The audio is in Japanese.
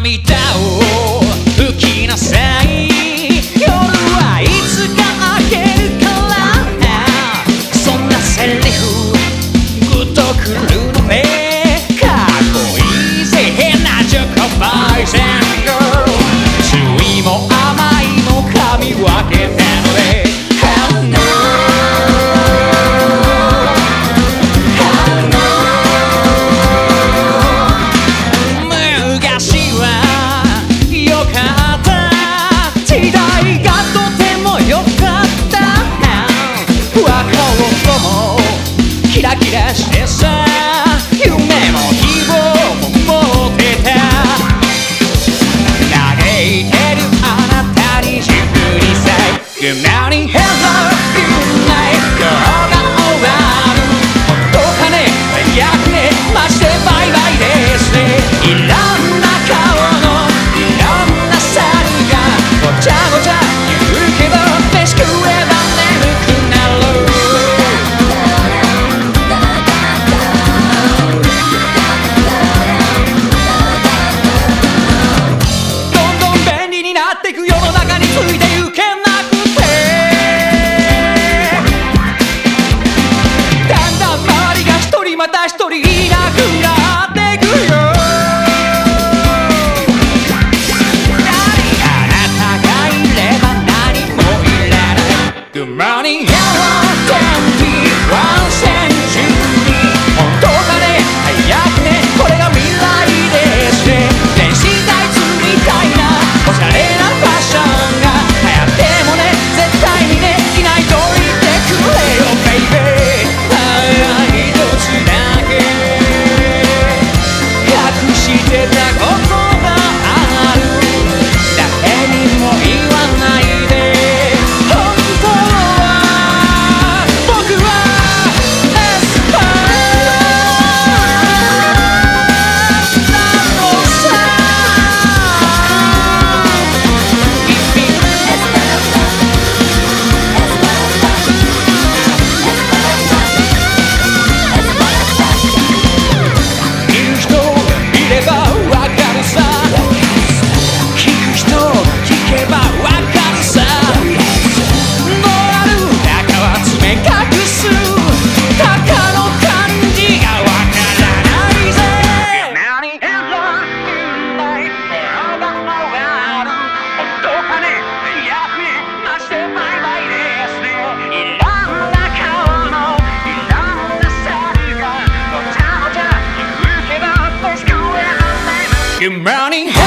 涙を拭きなさい。夜はいつか明けるからそんなセリフグッとくるのね。かっこいいぜ変なジョコクバイゼン。Yeah, I'll stand. Rocky Mountain.